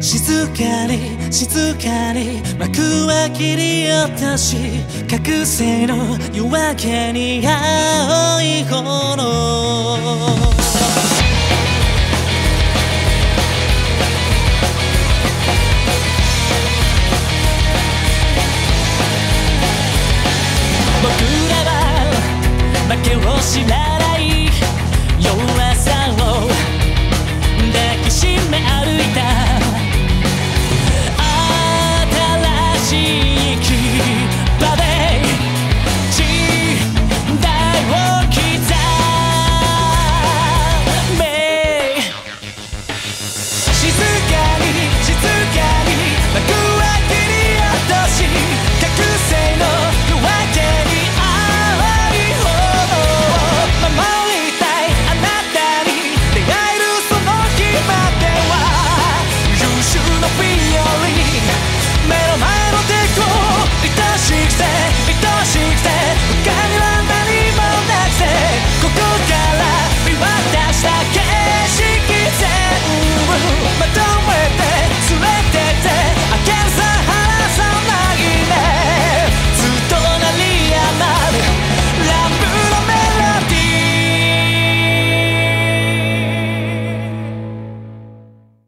静かに静かに幕は切り落とし覚醒の夜明けに青い炎。僕らは負けを知らない。